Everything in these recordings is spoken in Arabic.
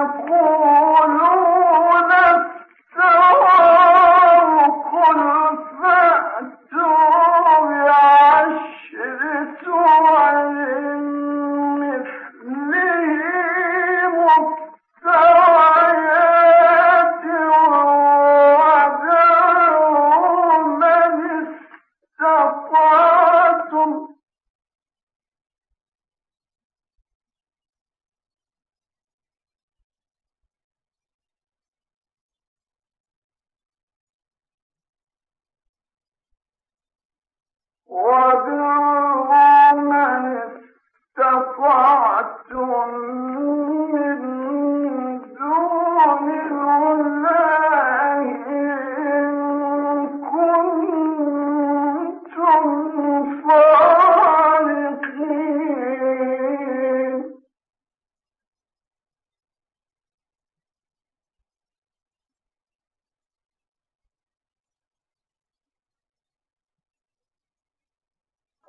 تكون وادعوا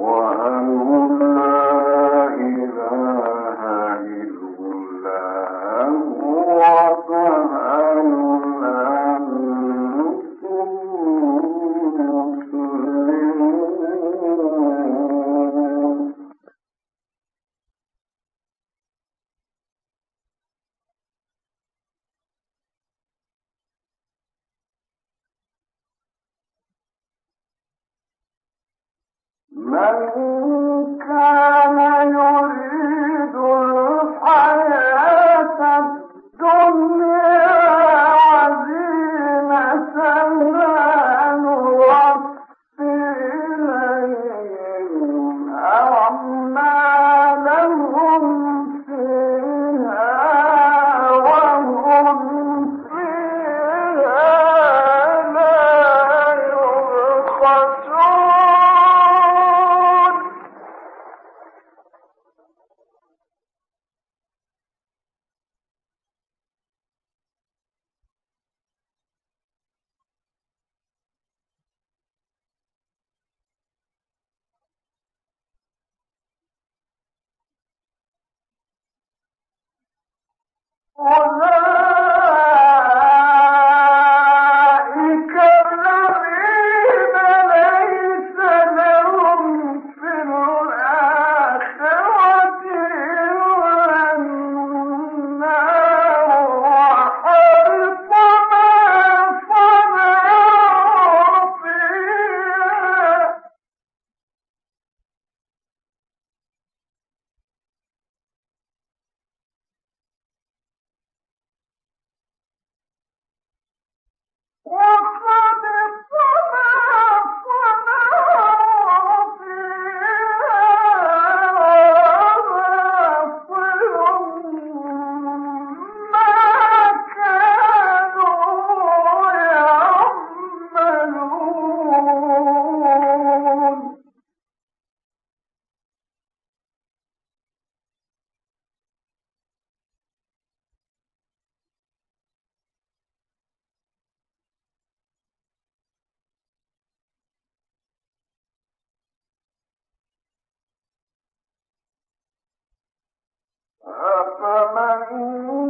وأنزل من كان يريد وما أفمن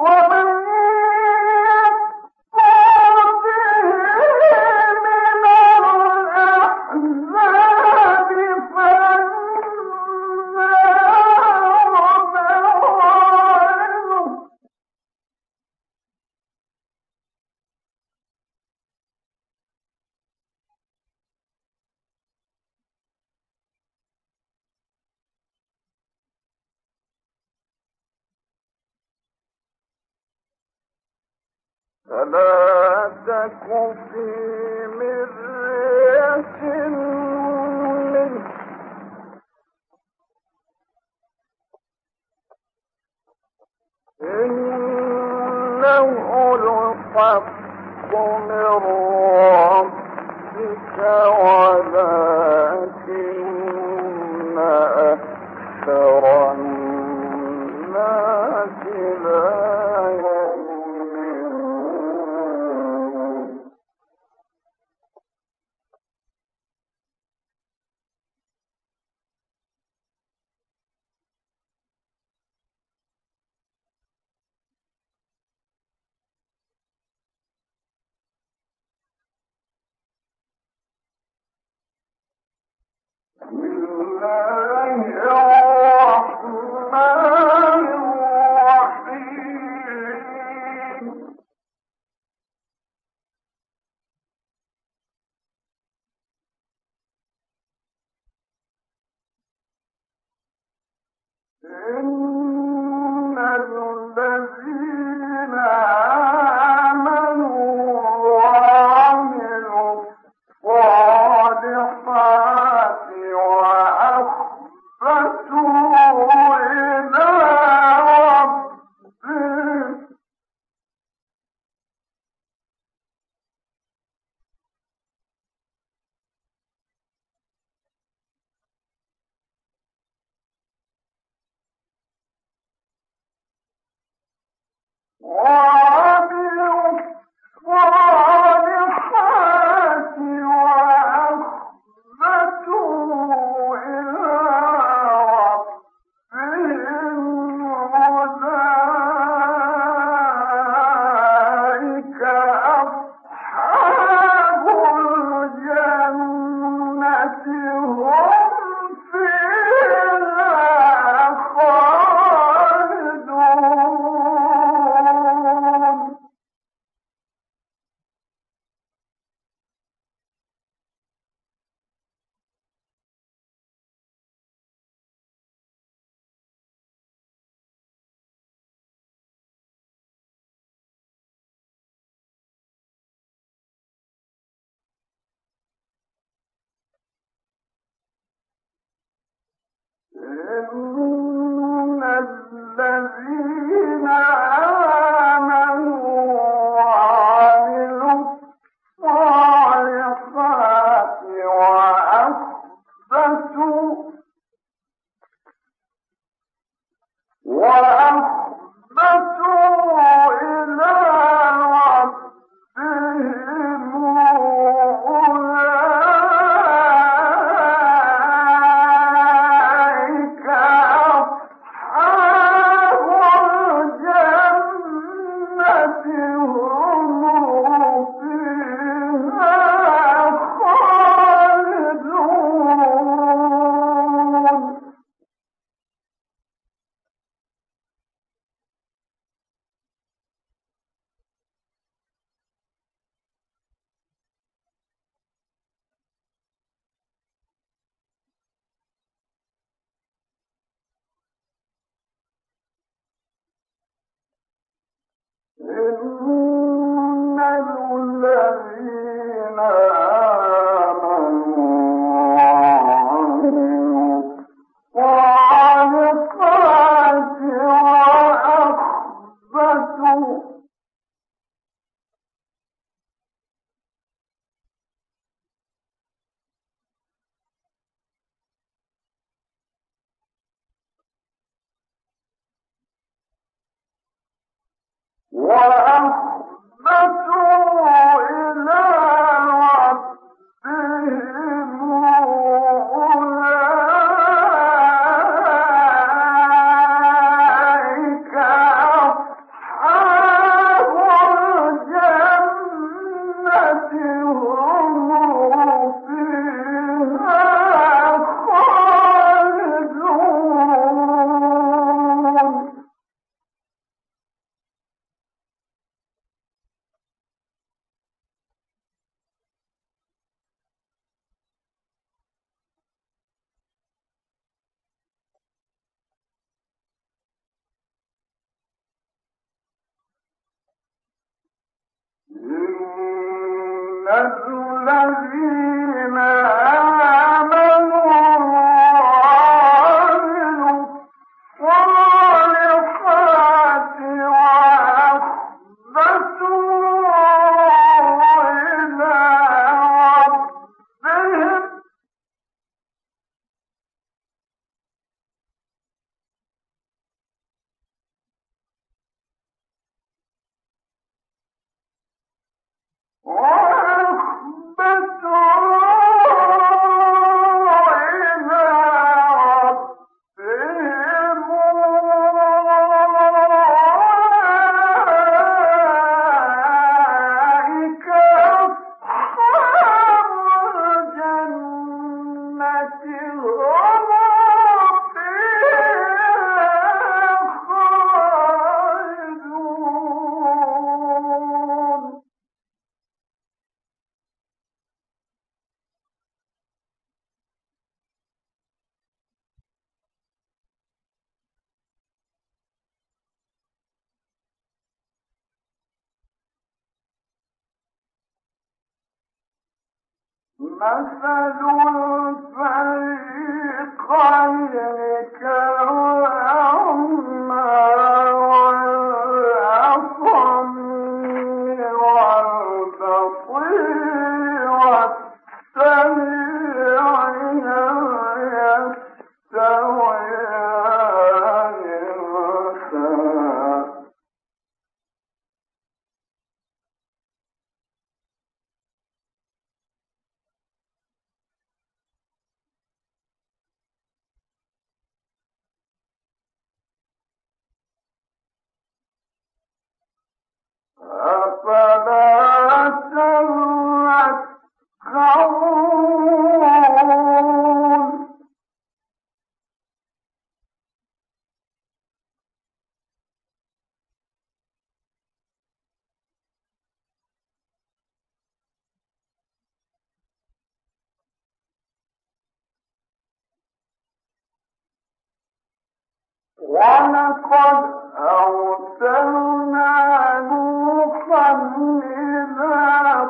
تك الحق من ربك ولكن Whoa! الذين الذين ربك مثل الفريقين ولقد أرسلنا نوحا إلى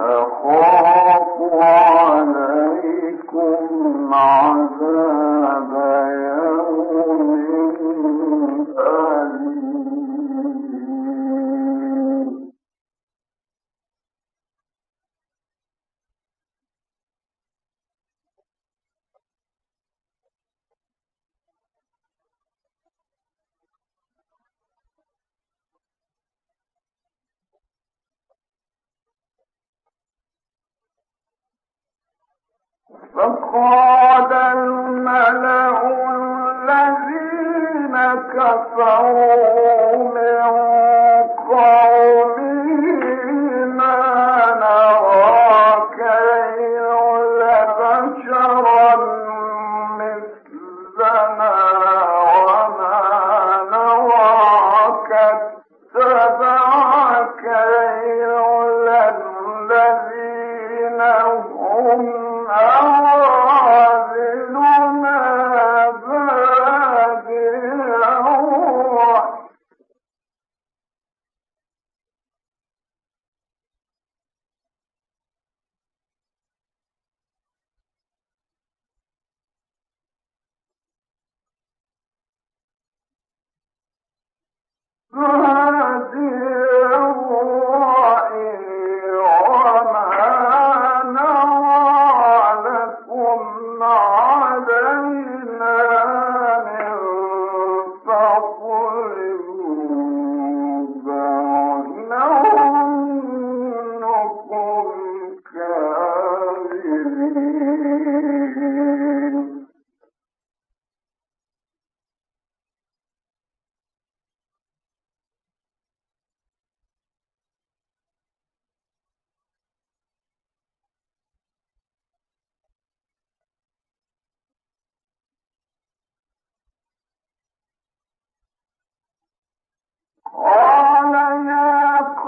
أخاف عليكم عذاب فقال الملأ الذين كفروا من فعميت